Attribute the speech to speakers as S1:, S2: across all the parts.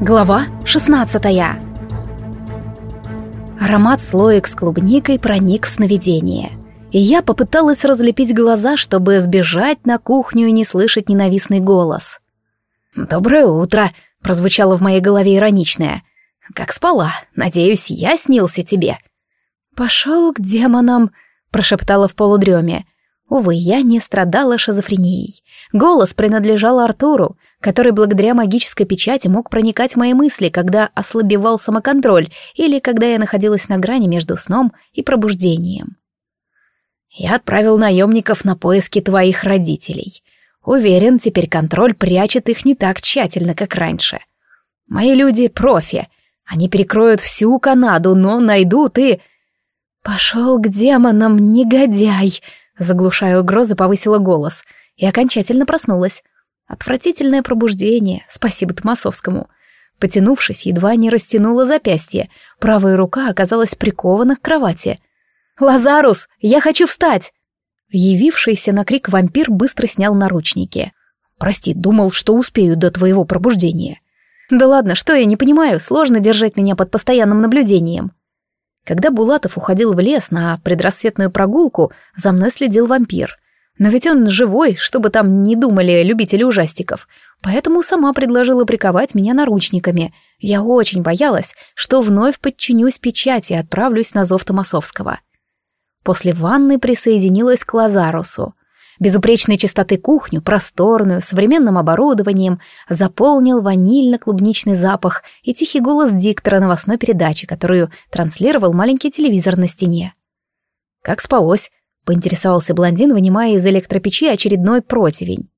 S1: Глава 16 Аромат слоек с клубникой проник в сновидение, и я попыталась разлепить глаза, чтобы сбежать на кухню и не слышать ненавистный голос. «Доброе утро!» — прозвучало в моей голове ироничное. «Как спала? Надеюсь, я снился тебе». «Пошел к демонам!» — прошептала в полудреме. Увы, я не страдала шизофренией. Голос принадлежал Артуру, который благодаря магической печати мог проникать в мои мысли, когда ослабевал самоконтроль или когда я находилась на грани между сном и пробуждением. «Я отправил наемников на поиски твоих родителей. Уверен, теперь контроль прячет их не так тщательно, как раньше. Мои люди — профи. Они перекроют всю Канаду, но найдут и...» «Пошел к демонам, негодяй!» Заглушая угрозы, повысила голос и окончательно проснулась. Отвратительное пробуждение, спасибо Томасовскому. Потянувшись, едва не растянула запястье. Правая рука оказалась прикована к кровати. «Лазарус, я хочу встать!» Явившийся на крик вампир быстро снял наручники. «Прости, думал, что успею до твоего пробуждения». «Да ладно, что я не понимаю, сложно держать меня под постоянным наблюдением». Когда Булатов уходил в лес на предрассветную прогулку, за мной следил вампир. Но ведь он живой, чтобы там не думали любители ужастиков. Поэтому сама предложила приковать меня наручниками. Я очень боялась, что вновь подчинюсь печати и отправлюсь на зов Томасовского. После ванны присоединилась к Лазарусу безупречной чистоты кухню, просторную, современным оборудованием, заполнил ванильно-клубничный запах и тихий голос диктора новостной передачи, которую транслировал маленький телевизор на стене. «Как спалось?» — поинтересовался блондин, вынимая из электропечи очередной противень.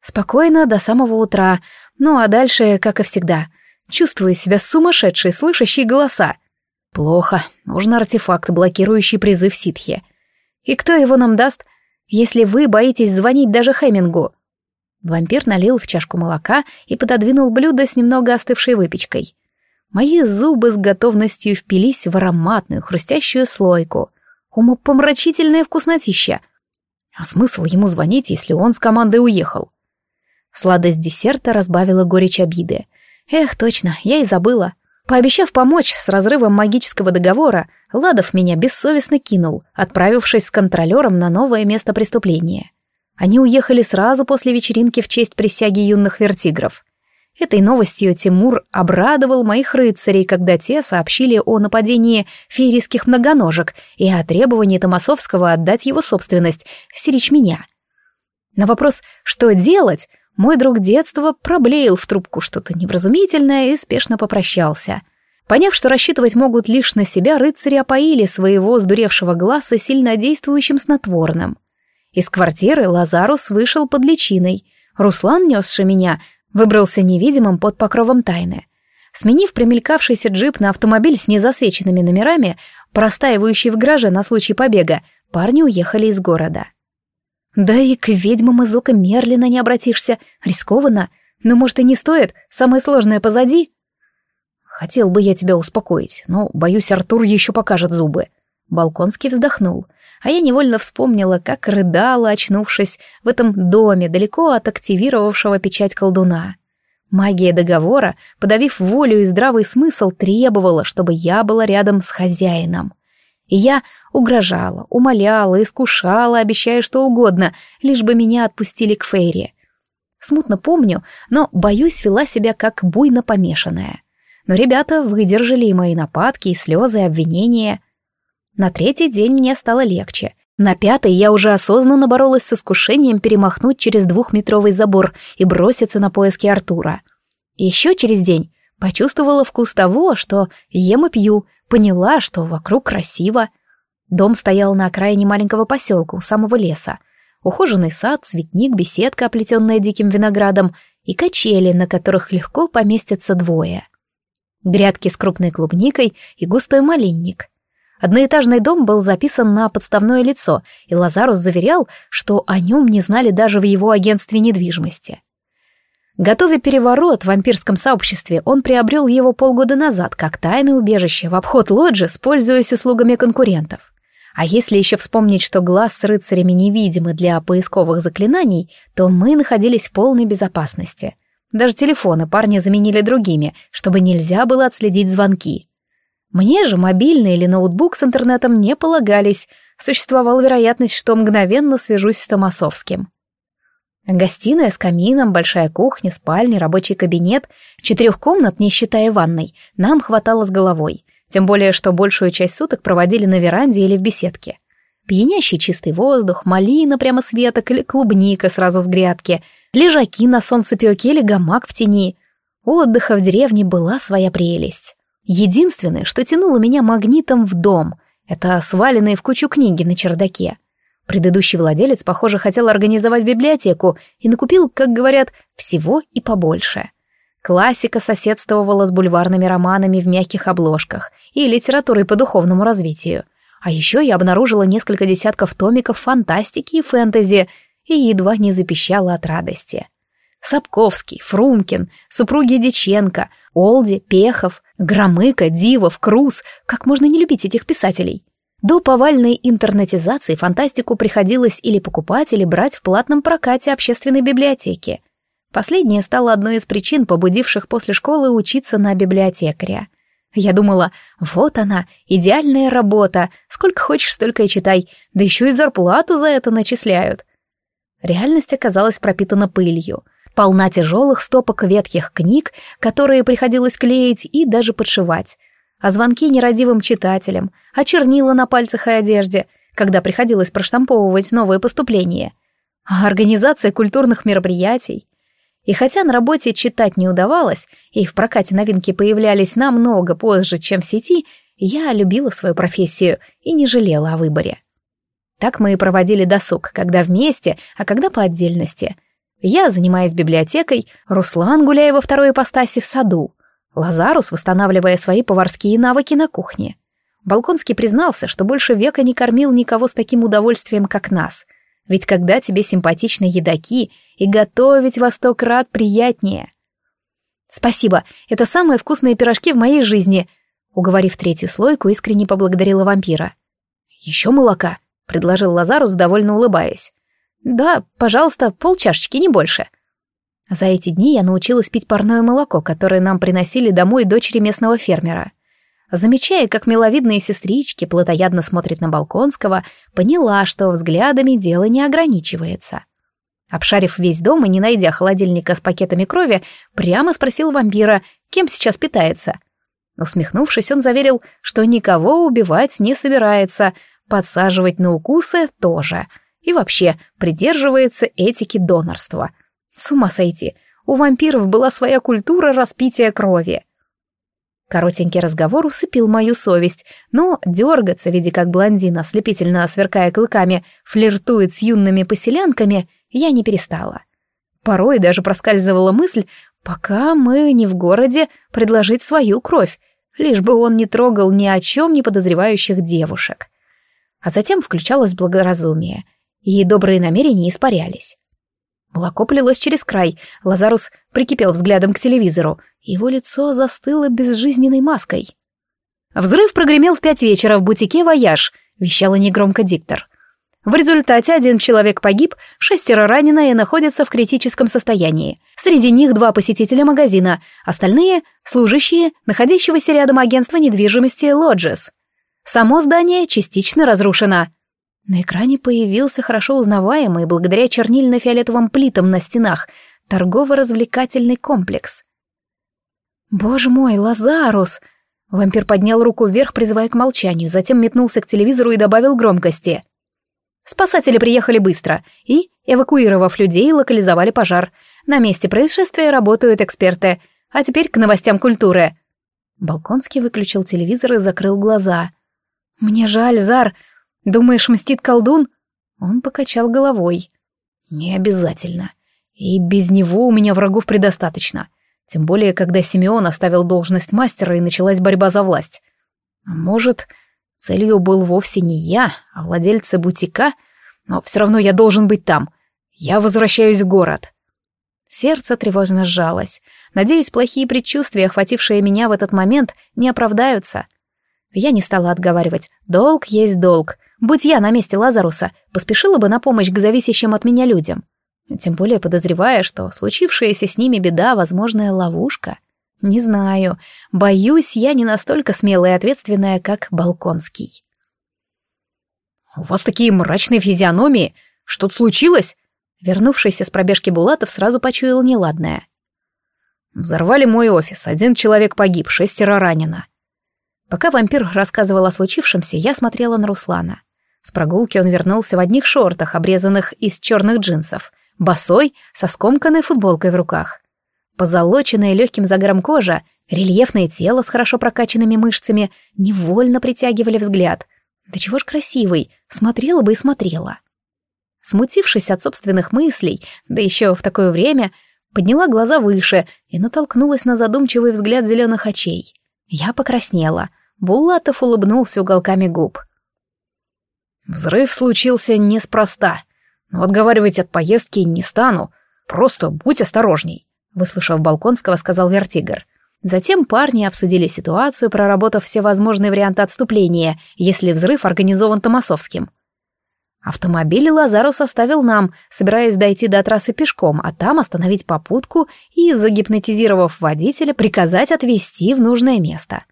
S1: «Спокойно, до самого утра. Ну а дальше, как и всегда, чувствую себя сумасшедшей, слышащей голоса. Плохо, нужен артефакт, блокирующий призыв ситхи. И кто его нам даст?» если вы боитесь звонить даже Хемингу». Вампир налил в чашку молока и пододвинул блюдо с немного остывшей выпечкой. Мои зубы с готовностью впились в ароматную хрустящую слойку. Умопомрачительная вкуснотища. А смысл ему звонить, если он с командой уехал? Сладость десерта разбавила горечь обиды. Эх, точно, я и забыла. Пообещав помочь с разрывом магического договора, Ладов меня бессовестно кинул, отправившись с контролером на новое место преступления. Они уехали сразу после вечеринки в честь присяги юных вертигров. Этой новостью Тимур обрадовал моих рыцарей, когда те сообщили о нападении феерийских многоножек и о требовании Томасовского отдать его собственность, сирич меня. На вопрос «что делать?» мой друг детства проблеял в трубку что-то невразумительное и спешно попрощался — Поняв, что рассчитывать могут лишь на себя, рыцари опоили своего сдуревшего глаза сильнодействующим снотворным. Из квартиры Лазарус вышел под личиной. Руслан, несший меня, выбрался невидимым под покровом тайны. Сменив примелькавшийся джип на автомобиль с незасвеченными номерами, простаивающий в гараже на случай побега, парни уехали из города. Да и к ведьмам из ока Мерлина не обратишься, рискованно. Но, может, и не стоит, самое сложное позади. Хотел бы я тебя успокоить, но, боюсь, Артур еще покажет зубы. Балконский вздохнул, а я невольно вспомнила, как рыдала, очнувшись в этом доме, далеко от активировавшего печать колдуна. Магия договора, подавив волю и здравый смысл, требовала, чтобы я была рядом с хозяином. И я угрожала, умоляла, искушала, обещая что угодно, лишь бы меня отпустили к Фейре. Смутно помню, но, боюсь, вела себя как буйно помешанная. Но ребята выдержали и мои нападки, и слезы, и обвинения. На третий день мне стало легче. На пятый я уже осознанно боролась с искушением перемахнуть через двухметровый забор и броситься на поиски Артура. Еще через день почувствовала вкус того, что ем и пью, поняла, что вокруг красиво. Дом стоял на окраине маленького поселка у самого леса. Ухоженный сад, цветник, беседка, оплетенная диким виноградом, и качели, на которых легко поместятся двое грядки с крупной клубникой и густой малинник. Одноэтажный дом был записан на подставное лицо, и Лазарус заверял, что о нем не знали даже в его агентстве недвижимости. Готовя переворот в вампирском сообществе, он приобрел его полгода назад как тайное убежище в обход лоджи, пользуясь услугами конкурентов. А если еще вспомнить, что глаз с рыцарями невидимы для поисковых заклинаний, то мы находились в полной безопасности. Даже телефоны парни заменили другими, чтобы нельзя было отследить звонки. Мне же мобильный или ноутбук с интернетом не полагались, существовала вероятность, что мгновенно свяжусь с Томасовским. Гостиная с камином, большая кухня, спальня, рабочий кабинет, четырех комнат, не считая ванной, нам хватало с головой, тем более, что большую часть суток проводили на веранде или в беседке. Пьянящий чистый воздух, малина прямо с веток или клубника сразу с грядки, лежаки на солнцепёке или гамак в тени. Отдыха в деревне была своя прелесть. Единственное, что тянуло меня магнитом в дом, это сваленные в кучу книги на чердаке. Предыдущий владелец, похоже, хотел организовать библиотеку и накупил, как говорят, всего и побольше. Классика соседствовала с бульварными романами в мягких обложках и литературой по духовному развитию. А еще я обнаружила несколько десятков томиков фантастики и фэнтези и едва не запищала от радости. Сапковский, Фрумкин, супруги Диченко, Олди, Пехов, Громыко, Дивов, Круз. Как можно не любить этих писателей? До повальной интернетизации фантастику приходилось или покупать, или брать в платном прокате общественной библиотеки. Последнее стало одной из причин, побудивших после школы учиться на библиотекаря. Я думала, вот она, идеальная работа, сколько хочешь, столько и читай, да еще и зарплату за это начисляют. Реальность оказалась пропитана пылью — полна тяжелых стопок ветхих книг, которые приходилось клеить и даже подшивать, а звонки нерадивым читателям, а чернила на пальцах и одежде, когда приходилось проштамповывать новые поступления, а организация культурных мероприятий. И хотя на работе читать не удавалось, и в прокате новинки появлялись намного позже, чем в сети, я любила свою профессию и не жалела о выборе. Так мы и проводили досуг, когда вместе, а когда по отдельности — я занимаюсь библиотекой, Руслан, гуляя во второй ипостаси в саду, Лазарус, восстанавливая свои поварские навыки на кухне. Балконский признался, что больше века не кормил никого с таким удовольствием, как нас. Ведь когда тебе симпатичны едоки, и готовить во сто крат приятнее. «Спасибо, это самые вкусные пирожки в моей жизни», уговорив третью слойку, искренне поблагодарила вампира. «Еще молока», — предложил Лазарус, довольно улыбаясь. «Да, пожалуйста, полчашечки, не больше». За эти дни я научилась пить парное молоко, которое нам приносили домой дочери местного фермера. Замечая, как миловидные сестрички плотоядно смотрят на Балконского, поняла, что взглядами дело не ограничивается. Обшарив весь дом и не найдя холодильника с пакетами крови, прямо спросил вампира, кем сейчас питается. Усмехнувшись, он заверил, что никого убивать не собирается, подсаживать на укусы тоже — и вообще придерживается этики донорства. С ума сойти, у вампиров была своя культура распития крови. Коротенький разговор усыпил мою совесть, но дергаться, видя как блондин, ослепительно сверкая клыками, флиртует с юными поселянками, я не перестала. Порой даже проскальзывала мысль, пока мы не в городе, предложить свою кровь, лишь бы он не трогал ни о чем не подозревающих девушек. А затем включалось благоразумие — и добрые намерения испарялись. Молоко плелось через край, Лазарус прикипел взглядом к телевизору, его лицо застыло безжизненной маской. «Взрыв прогремел в пять вечера в бутике «Вояж», — вещала негромко диктор. В результате один человек погиб, шестеро ранено и находятся в критическом состоянии. Среди них два посетителя магазина, остальные — служащие, находящегося рядом агентства недвижимости «Лоджес». Само здание частично разрушено. На экране появился хорошо узнаваемый, благодаря чернильно-фиолетовым плитам на стенах, торгово-развлекательный комплекс. «Боже мой, Лазарус!» Вампир поднял руку вверх, призывая к молчанию, затем метнулся к телевизору и добавил громкости. Спасатели приехали быстро и, эвакуировав людей, локализовали пожар. На месте происшествия работают эксперты. А теперь к новостям культуры. Балконский выключил телевизор и закрыл глаза. «Мне жаль, Зар, Думаешь, мстит колдун?» Он покачал головой. «Не обязательно. И без него у меня врагов предостаточно. Тем более, когда Симеон оставил должность мастера и началась борьба за власть. А может, целью был вовсе не я, а владельцы бутика? Но все равно я должен быть там. Я возвращаюсь в город». Сердце тревожно сжалось. Надеюсь, плохие предчувствия, охватившие меня в этот момент, не оправдаются. Я не стала отговаривать. Долг есть долг. Будь я на месте Лазаруса, поспешила бы на помощь к зависящим от меня людям. Тем более подозревая, что случившаяся с ними беда — возможная ловушка. Не знаю, боюсь, я не настолько смелая и ответственная, как Балконский.
S2: «У вас такие мрачные физиономии! Что-то случилось?»
S1: Вернувшийся с пробежки Булатов сразу почуял неладное.
S2: «Взорвали мой офис, один человек погиб, шестеро ранено».
S1: Пока вампир рассказывал о случившемся, я смотрела на Руслана. С прогулки он вернулся в одних шортах, обрезанных из черных джинсов, босой, со скомканной футболкой в руках. Позолоченная легким загором кожа, рельефное тело с хорошо прокачанными мышцами невольно притягивали взгляд. Да чего ж красивый, смотрела бы и смотрела. Смутившись от собственных мыслей, да еще в такое время, подняла глаза выше и натолкнулась на задумчивый взгляд зеленых очей. Я покраснела. Булатов улыбнулся уголками губ.
S2: Взрыв случился неспроста. Но отговаривать от поездки не стану. Просто будь осторожней, выслушав Балконского, сказал Вертигр.
S1: Затем парни обсудили ситуацию, проработав все возможные варианты отступления, если взрыв организован Томасовским. Автомобиль Лазару составил нам, собираясь дойти до трассы пешком, а там остановить попутку и, загипнотизировав водителя, приказать отвезти в нужное место.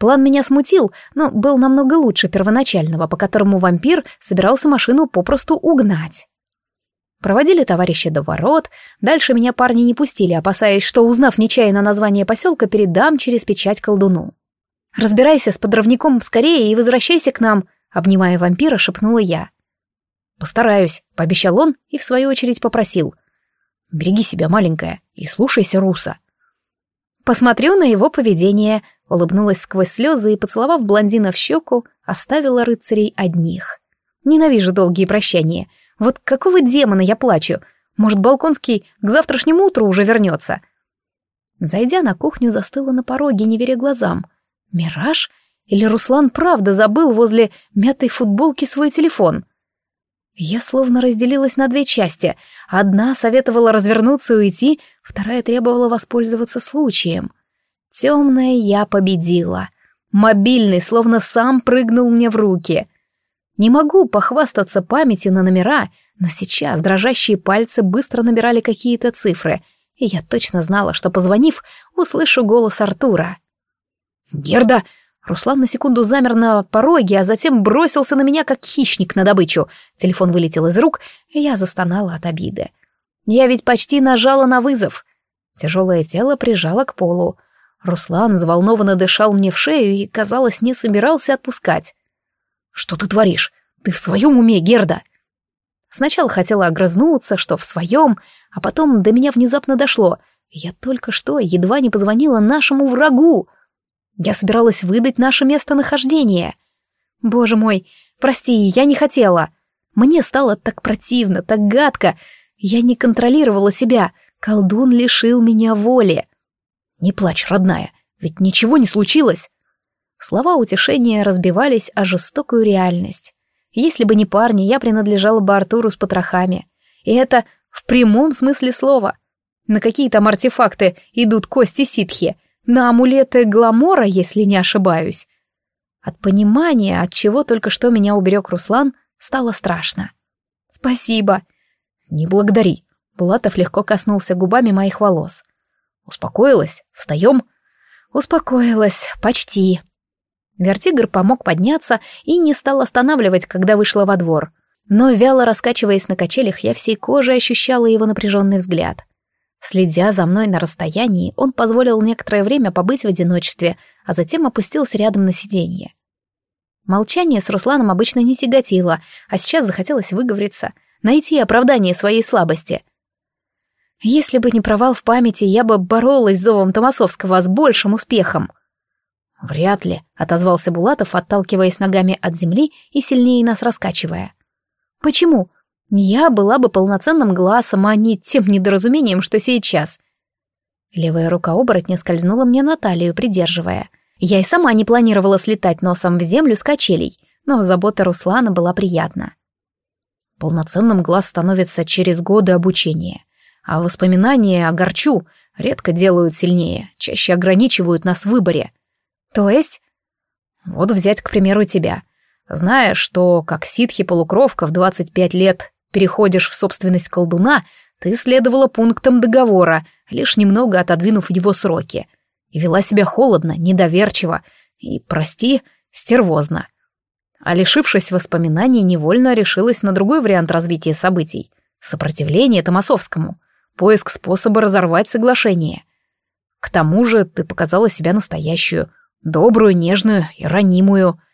S1: План меня смутил, но был намного лучше первоначального, по которому вампир собирался машину попросту угнать. Проводили товарища до ворот, дальше меня парни не пустили, опасаясь, что, узнав нечаянно название поселка, передам через печать колдуну. «Разбирайся с подрывником скорее и возвращайся к нам», — обнимая вампира, шепнула я.
S2: «Постараюсь», — пообещал он и в свою очередь попросил. «Береги себя, маленькая, и слушайся Руса».
S1: Посмотрю на его поведение, улыбнулась сквозь слезы и, поцеловав блондина в щеку, оставила рыцарей одних. Ненавижу долгие прощания. Вот какого демона я плачу? Может, Балконский к завтрашнему утру уже вернется? Зайдя на кухню, застыла на пороге, не веря глазам. Мираж? Или Руслан правда забыл возле мятой футболки свой телефон? Я словно разделилась на две части. Одна советовала развернуться и уйти, вторая требовала воспользоваться случаем. Темная я победила. Мобильный словно сам прыгнул мне в руки. Не могу похвастаться памятью на номера, но сейчас дрожащие пальцы быстро набирали какие-то цифры, и я точно знала, что, позвонив, услышу голос Артура.
S2: «Герда!»
S1: Руслан на секунду замер на пороге, а затем бросился на меня, как хищник на добычу. Телефон вылетел из рук, и я застонала от обиды. Я ведь почти нажала на вызов. Тяжелое тело прижало к полу. Руслан взволнованно дышал мне в шею и, казалось, не собирался отпускать.
S2: «Что ты творишь? Ты в своем уме, Герда?»
S1: Сначала хотела огрызнуться, что в своем, а потом до меня внезапно дошло. Я только что едва не позвонила нашему врагу. Я собиралась выдать наше местонахождение. Боже мой, прости, я не хотела. Мне стало так противно, так гадко. Я не контролировала себя. Колдун лишил меня воли.
S2: «Не плачь, родная, ведь ничего не случилось!»
S1: Слова утешения разбивались о жестокую реальность. Если бы не парни, я принадлежала бы Артуру с потрохами. И это в прямом смысле слова. На какие там артефакты идут кости ситхи? На амулеты гламора, если не ошибаюсь. От понимания, от чего только что меня уберег Руслан, стало страшно. «Спасибо».
S2: «Не благодари».
S1: Булатов легко коснулся губами моих волос.
S2: Успокоилась? Встаем?»
S1: «Успокоилась. Почти». Вертигр помог подняться и не стал останавливать, когда вышла во двор. Но, вяло раскачиваясь на качелях, я всей кожей ощущала его напряженный взгляд. Следя за мной на расстоянии, он позволил некоторое время побыть в одиночестве, а затем опустился рядом на сиденье. Молчание с Русланом обычно не тяготило, а сейчас захотелось выговориться, найти оправдание своей слабости. Если бы не провал в памяти, я бы боролась с зовом Томасовского с большим успехом.
S2: «Вряд ли», — отозвался Булатов, отталкиваясь ногами от земли и сильнее нас раскачивая.
S1: «Почему? Я была бы полноценным глазом, а не тем недоразумением, что сейчас». Левая рука оборотня скользнула мне на талию, придерживая. Я и сама не планировала слетать носом в землю с качелей, но забота Руслана была приятна.
S2: Полноценным глаз становится через годы обучения а воспоминания о горчу редко делают сильнее, чаще ограничивают нас в выборе.
S1: То есть?
S2: Вот взять, к примеру, тебя. Зная, что, как ситхи-полукровка в 25 лет переходишь в собственность колдуна, ты следовала пунктам договора, лишь немного отодвинув его сроки. И вела себя холодно, недоверчиво и, прости, стервозно. А лишившись воспоминаний, невольно решилась на другой вариант развития событий — сопротивление Томасовскому, поиск способа разорвать соглашение. К тому же ты показала себя настоящую, добрую, нежную и ранимую —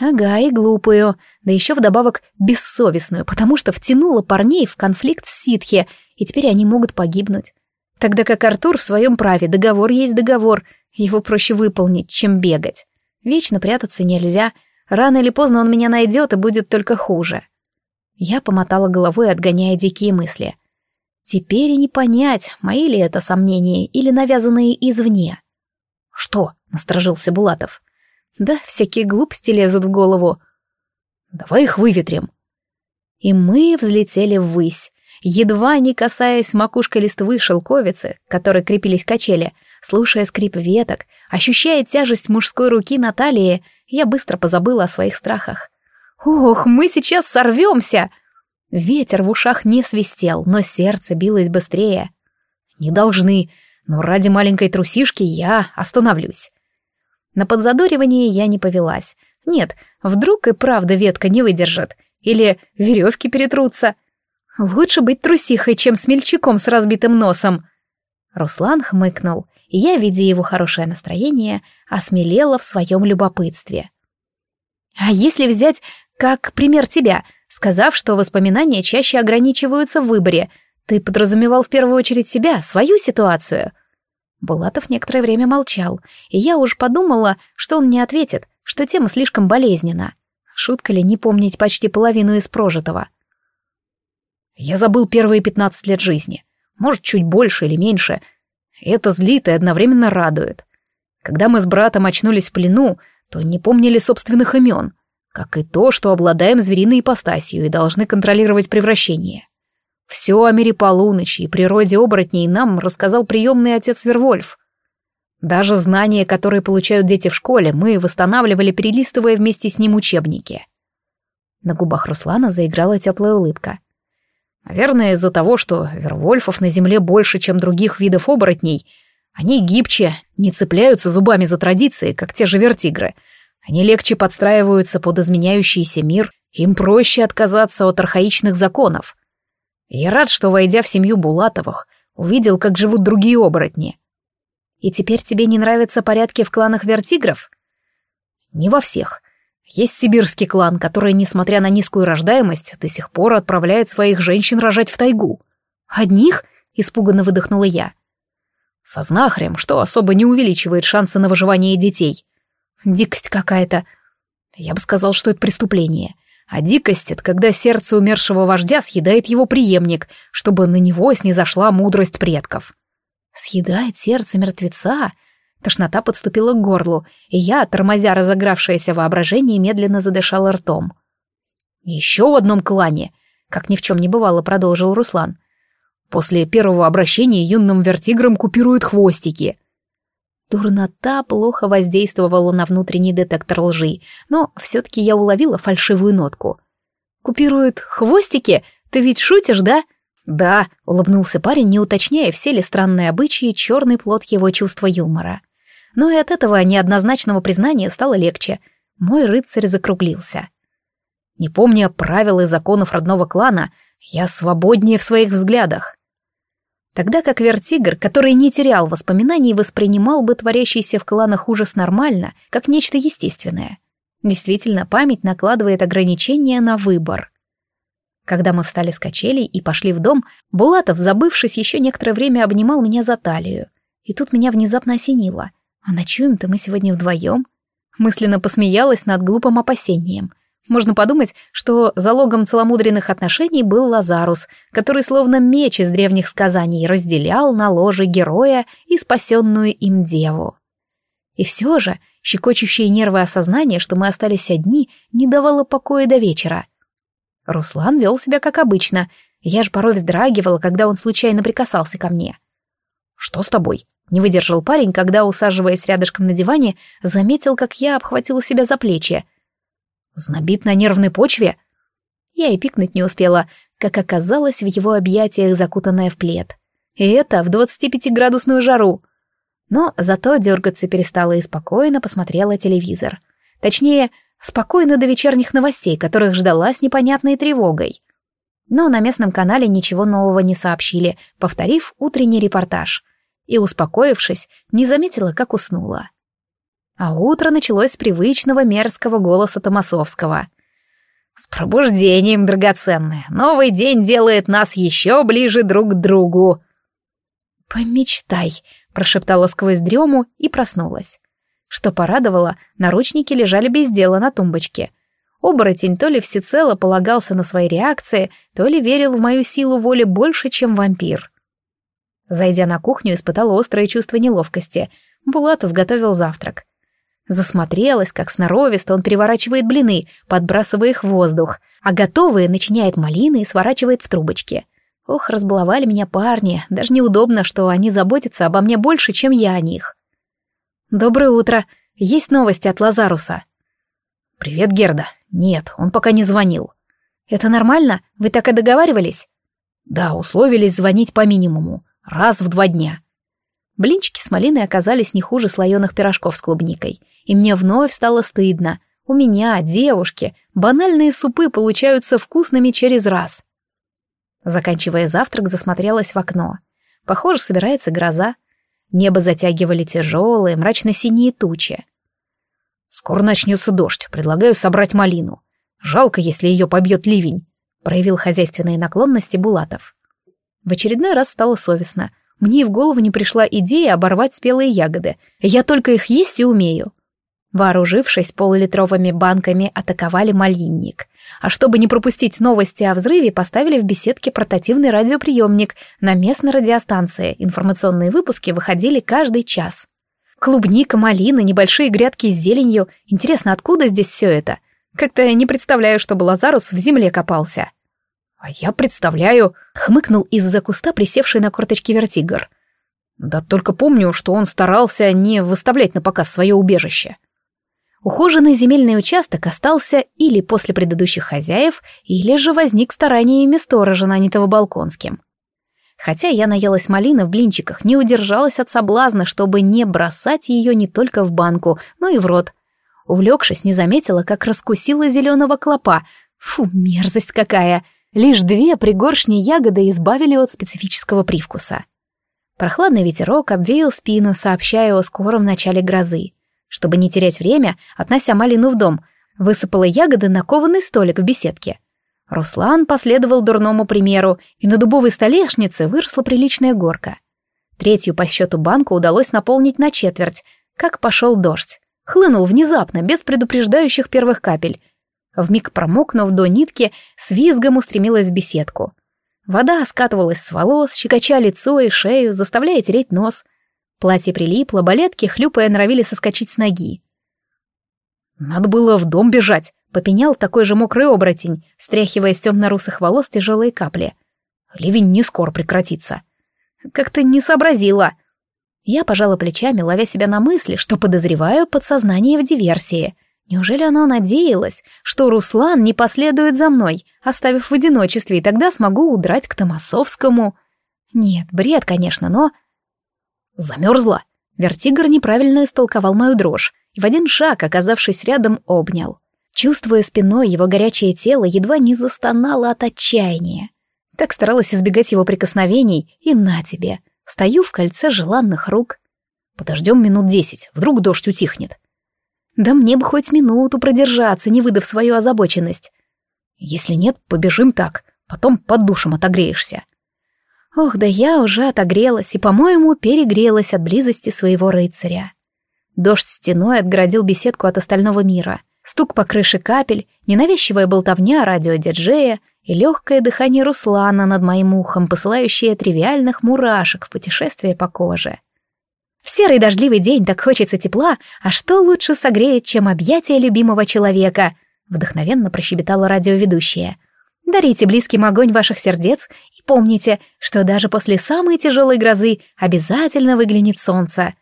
S1: Ага, и глупую, да еще вдобавок бессовестную, потому что втянула парней в конфликт с ситхи, и теперь они могут погибнуть. Тогда как Артур в своем праве, договор есть договор, его проще выполнить, чем бегать. Вечно прятаться нельзя, рано или поздно он меня найдет и будет только хуже. Я помотала головой, отгоняя дикие мысли. Теперь и не понять, мои ли это сомнения или навязанные извне.
S2: «Что?» — насторожился Булатов.
S1: Да, всякие глупости лезут в голову.
S2: Давай их выветрим.
S1: И мы взлетели ввысь, едва не касаясь макушкой листвы шелковицы, которой крепились качели, слушая скрип веток, ощущая тяжесть мужской руки на талии, я быстро позабыла о своих страхах. «Ох, мы сейчас сорвемся!» Ветер в ушах не свистел, но сердце билось быстрее.
S2: «Не должны, но ради маленькой трусишки я остановлюсь».
S1: На подзадоривание я не повелась. Нет, вдруг и правда ветка не выдержит. Или веревки перетрутся. Лучше быть трусихой, чем смельчаком с разбитым носом. Руслан хмыкнул, и я, видя его хорошее настроение, осмелела в своем любопытстве. А если взять как пример тебя, сказав, что воспоминания чаще ограничиваются в выборе, ты подразумевал в первую очередь себя, свою ситуацию — Булатов некоторое время молчал, и я уж подумала, что он не ответит, что тема слишком болезненна. Шутка ли не помнить почти половину из прожитого?
S2: Я забыл первые пятнадцать лет жизни. Может, чуть больше или меньше. Это злит и одновременно радует. Когда мы с братом очнулись в плену, то не помнили собственных имен, как и то, что обладаем звериной ипостасью и должны контролировать превращение. Все о мире полуночи и природе оборотней нам рассказал приемный отец Вервольф. Даже знания, которые получают дети в школе, мы восстанавливали, перелистывая вместе с ним учебники.
S1: На губах Руслана заиграла теплая улыбка.
S2: Наверное, из-за того, что Вервольфов на земле больше, чем других видов оборотней, они гибче, не цепляются зубами за традиции, как те же вертигры. Они легче подстраиваются под изменяющийся мир, им проще отказаться от архаичных законов — я рад, что, войдя в семью Булатовых, увидел, как живут другие оборотни.
S1: И теперь тебе не нравятся порядки в кланах вертигров?
S2: Не во всех. Есть сибирский клан, который, несмотря на низкую рождаемость, до сих пор отправляет своих женщин рожать в тайгу.
S1: Одних? Испуганно выдохнула я.
S2: Со знахарем, что особо не увеличивает шансы на выживание детей.
S1: Дикость какая-то.
S2: Я бы сказал, что это преступление. А дикость — это когда сердце умершего вождя съедает его преемник, чтобы на него снизошла мудрость предков.
S1: Съедает сердце мертвеца? Тошнота подступила к горлу, и я, тормозя разыгравшееся воображение, медленно задышала ртом.
S2: «Еще в одном клане», — как ни в чем не бывало, продолжил Руслан. «После первого обращения юным вертиграм купируют хвостики.
S1: Дурнота плохо воздействовала на внутренний детектор лжи, но все-таки я уловила фальшивую нотку. «Купируют хвостики? Ты ведь шутишь, да?»
S2: «Да», — улыбнулся парень, не уточняя, все ли странные обычаи черный плод его чувства юмора.
S1: Но и от этого неоднозначного признания стало легче. Мой рыцарь закруглился.
S2: «Не помня правил и законов родного клана, я свободнее в своих взглядах.
S1: Тогда как Вертигр, который не терял воспоминаний, воспринимал бы творящийся в кланах ужас нормально, как нечто естественное. Действительно, память накладывает ограничения на выбор. Когда мы встали с качелей и пошли в дом, Булатов, забывшись, еще некоторое время обнимал меня за талию. И тут меня внезапно осенило. А ночуем-то мы сегодня вдвоем? Мысленно посмеялась над глупым опасением — можно подумать, что залогом целомудренных отношений был Лазарус, который словно меч из древних сказаний разделял на ложе героя и спасенную им деву. И все же щекочущее нервы осознание, что мы остались одни, не давало покоя до вечера. Руслан вел себя как обычно, я же порой вздрагивала, когда он случайно прикасался ко мне.
S2: «Что с тобой?»
S1: — не выдержал парень, когда, усаживаясь рядышком на диване, заметил, как я обхватила себя за плечи —
S2: Знобит на нервной почве?
S1: Я и пикнуть не успела, как оказалась в его объятиях, закутанная в плед. И это в 25-градусную жару. Но зато дергаться перестала и спокойно посмотрела телевизор. Точнее, спокойно до вечерних новостей, которых ждала с непонятной тревогой. Но на местном канале ничего нового не сообщили, повторив утренний репортаж. И, успокоившись, не заметила, как уснула. А утро началось с привычного мерзкого голоса Томасовского. «С пробуждением, драгоценная! Новый день делает нас еще ближе друг к другу!»
S2: «Помечтай!» — прошептала сквозь дрему и проснулась. Что порадовало, наручники лежали без дела на тумбочке. Оборотень то ли всецело полагался на свои реакции, то ли верил в мою силу воли больше, чем вампир. Зайдя на кухню, испытала острое чувство неловкости. Булатов готовил завтрак. Засмотрелась, как сноровисто он переворачивает блины, подбрасывая их в воздух, а готовые начиняет малины и сворачивает в трубочки. Ох, разбаловали меня парни, даже неудобно, что они заботятся обо мне больше, чем я о них. «Доброе утро. Есть новости от Лазаруса?»
S3: «Привет, Герда. Нет, он пока не звонил».
S2: «Это нормально? Вы так и договаривались?»
S3: «Да, условились звонить по минимуму. Раз в два дня».
S2: Блинчики с малиной оказались не хуже слоеных пирожков с клубникой. И мне вновь стало стыдно. У меня, девушки, банальные супы получаются вкусными через раз. Заканчивая завтрак, засмотрелась в окно. Похоже, собирается гроза. Небо затягивали тяжелые, мрачно-синие тучи.
S3: «Скоро начнется дождь, предлагаю собрать малину. Жалко, если ее побьет ливень», — проявил хозяйственные наклонности Булатов.
S2: В очередной раз стало совестно. Мне и в голову не пришла идея оборвать спелые ягоды. Я только их есть и умею. Вооружившись полулитровыми банками, атаковали малинник а чтобы не пропустить новости о взрыве, поставили в беседке портативный радиоприемник на местной радиостанции. Информационные выпуски выходили каждый час. Клубника, малина, небольшие грядки с зеленью. Интересно, откуда здесь все это? Как-то я не представляю, чтобы Лазарус в земле копался.
S3: А я представляю,
S2: хмыкнул из-за куста присевший на корточки вертигр.
S3: Да только помню, что он старался не выставлять на показ свое убежище.
S2: Ухоженный земельный участок остался или после предыдущих хозяев, или же возник стараниями сторожа, нанятого Балконским. Хотя я наелась малины в блинчиках, не удержалась от соблазна, чтобы не бросать ее не только в банку, но и в рот. Увлекшись, не заметила, как раскусила зеленого клопа. Фу, мерзость какая! Лишь две пригоршни ягоды избавили от специфического привкуса. Прохладный ветерок обвеял спину, сообщая о скором начале грозы. Чтобы не терять время, относя малину в дом, высыпала ягоды на кованый столик в беседке. Руслан последовал дурному примеру, и на дубовой столешнице выросла приличная горка. Третью по счету банку удалось наполнить на четверть, как пошел дождь. Хлынул внезапно, без предупреждающих первых капель. Вмиг промокнув до нитки, с визгом устремилась в беседку. Вода скатывалась с волос, щекоча лицо и шею, заставляя тереть нос. Платье прилипло, балетки, хлюпая, норовили соскочить с ноги.
S3: «Надо было в дом бежать», —
S2: попенял такой же мокрый оборотень, стряхивая с темно-русых волос тяжелые капли.
S3: «Ливень не скоро прекратится».
S2: «Как-то не сообразила». Я пожала плечами, ловя себя на мысли, что подозреваю подсознание в диверсии. Неужели оно надеялось, что Руслан не последует за мной, оставив в одиночестве, и тогда смогу удрать к Томасовскому? Нет, бред, конечно, но
S3: Замерзла?
S2: Вертигр неправильно истолковал мою дрожь и в один шаг, оказавшись рядом, обнял. Чувствуя спиной его горячее тело, едва не застонало от отчаяния. Так старалась избегать его прикосновений, и на тебе. Стою в кольце желанных рук.
S3: Подождем минут десять, вдруг дождь утихнет.
S2: Да мне бы хоть минуту продержаться, не выдав свою озабоченность.
S3: Если нет, побежим так, потом под душем отогреешься.
S2: Ох, да я уже отогрелась и, по-моему, перегрелась от близости своего рыцаря. Дождь стеной отгородил беседку от остального мира. Стук по крыше капель, ненавязчивая болтовня радиодиджея и легкое дыхание Руслана над моим ухом, посылающее тривиальных мурашек в путешествие по коже. В серый дождливый день так хочется тепла, а что лучше согреет, чем объятия любимого человека? Вдохновенно прощебетала радиоведущая. Дарите близким огонь ваших сердец Помните, что даже после самой тяжелой грозы обязательно выглянет солнце.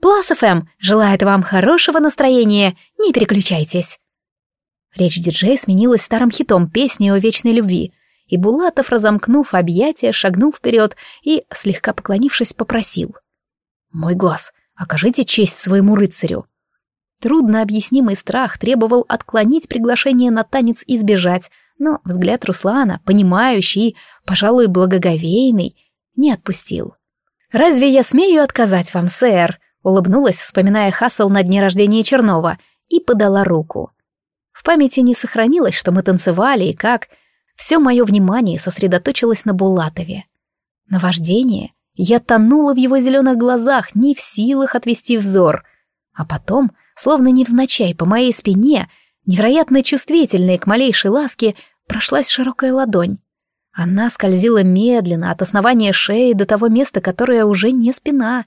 S2: Плас ФМ желает вам хорошего настроения, не переключайтесь. Речь диджея сменилась старым хитом песни о вечной любви,
S1: и Булатов, разомкнув объятия, шагнул вперед и, слегка поклонившись, попросил. «Мой глаз, окажите честь своему рыцарю». Трудно объяснимый страх требовал отклонить приглашение на танец и сбежать, но взгляд Руслана, понимающий пожалуй, благоговейный, не отпустил. «Разве я смею отказать вам, сэр?» — улыбнулась, вспоминая Хассел на дне рождения Чернова, и подала руку. В памяти не сохранилось, что мы танцевали и как. Все мое внимание сосредоточилось на Булатове. Наваждение. Я тонула в его зеленых глазах, не в силах отвести взор. А потом, словно невзначай по моей спине, невероятно чувствительная к малейшей ласке, прошлась широкая ладонь. Она скользила медленно от основания шеи до того места, которое уже не спина,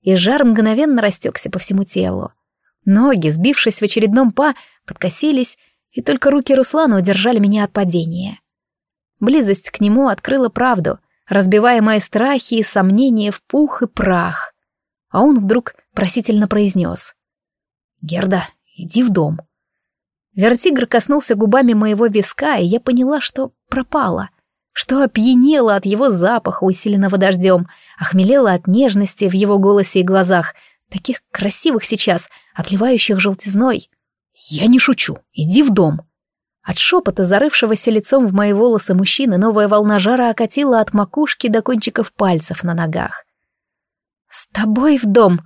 S1: и жар мгновенно растекся по всему телу. Ноги, сбившись в очередном па, подкосились, и только руки Руслана удержали меня от падения. Близость к нему открыла правду, разбивая мои страхи и сомнения в пух и прах. А он вдруг просительно произнес. «Герда, иди в дом». Вертигр коснулся губами моего виска, и я поняла, что пропала — что опьянела от его запаха, усиленного дождем, охмелела от нежности в его голосе и глазах, таких красивых сейчас, отливающих желтизной. «Я не шучу, иди в дом!» От шепота, зарывшегося лицом в мои волосы мужчины, новая волна жара окатила от макушки до кончиков пальцев на ногах. «С тобой в дом!»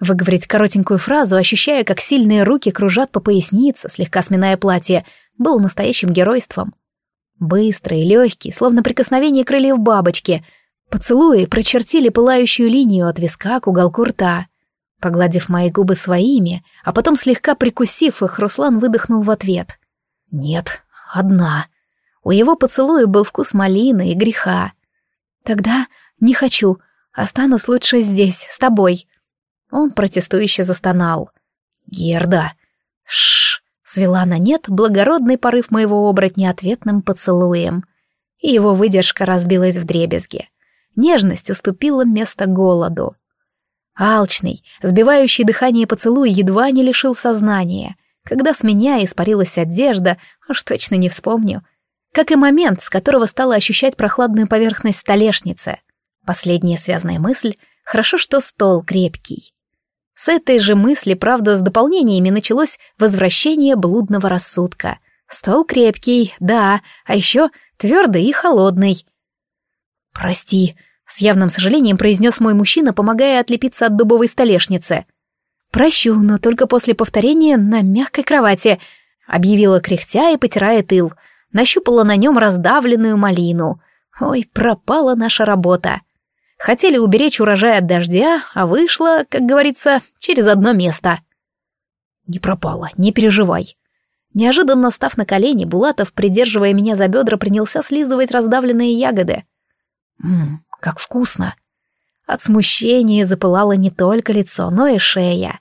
S1: Выговорить коротенькую фразу, ощущая, как сильные руки кружат по пояснице, слегка сминая платье, был настоящим геройством. Быстрый, легкий, словно прикосновение крыльев бабочки. Поцелуи прочертили пылающую линию от виска к уголку рта. Погладив мои губы своими, а потом слегка прикусив их, Руслан выдохнул в ответ. «Нет, одна». У его поцелуя был вкус малины и греха. «Тогда не хочу, останусь лучше здесь, с тобой». Он протестующе застонал. «Герда!» «Шш!» свела на нет благородный порыв моего оборотня ответным поцелуем. И его выдержка разбилась в дребезги. Нежность уступила место голоду. Алчный, сбивающий дыхание поцелуй едва не лишил сознания. Когда с меня испарилась одежда, уж точно не вспомню. Как и момент, с которого стала ощущать прохладную поверхность столешницы. Последняя связанная мысль — хорошо, что стол крепкий. С этой же мысли, правда, с дополнениями началось возвращение блудного рассудка. Стол крепкий, да, а еще твердый и холодный. «Прости», — с явным сожалением произнес мой мужчина, помогая отлепиться от дубовой столешницы. «Прощу, но только после повторения на мягкой кровати», — объявила кряхтя и потирая тыл. Нащупала на нем раздавленную малину. Ой, пропала наша работа. Хотели уберечь урожай от дождя, а вышло, как говорится, через одно место. Не пропало, не переживай. Неожиданно став на колени, Булатов, придерживая меня за бедра, принялся слизывать раздавленные ягоды. Ммм, как вкусно. От смущения запылало не только лицо, но и шея.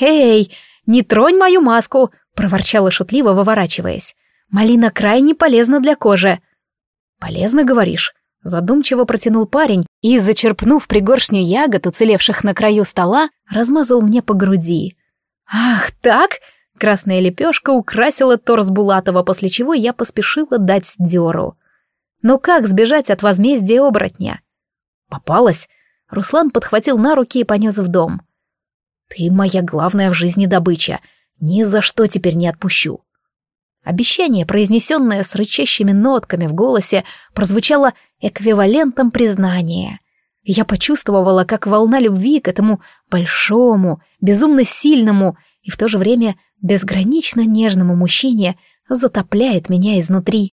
S1: «Эй, не тронь мою маску!» — проворчала шутливо, выворачиваясь. «Малина крайне полезна для кожи». «Полезно, говоришь?» Задумчиво протянул парень и, зачерпнув пригоршню ягод, уцелевших на краю стола, размазал мне по груди. «Ах, так?» Красная лепешка украсила торс Булатова, после чего я поспешила дать дёру. Но как сбежать от возмездия оборотня? Попалась. Руслан подхватил на руки и понес в дом. «Ты моя главная в жизни добыча. Ни за что теперь не отпущу». Обещание, произнесенное с рычащими нотками в голосе, прозвучало эквивалентом признания. Я почувствовала, как волна любви к этому большому, безумно сильному и в то же время безгранично нежному мужчине затопляет меня изнутри.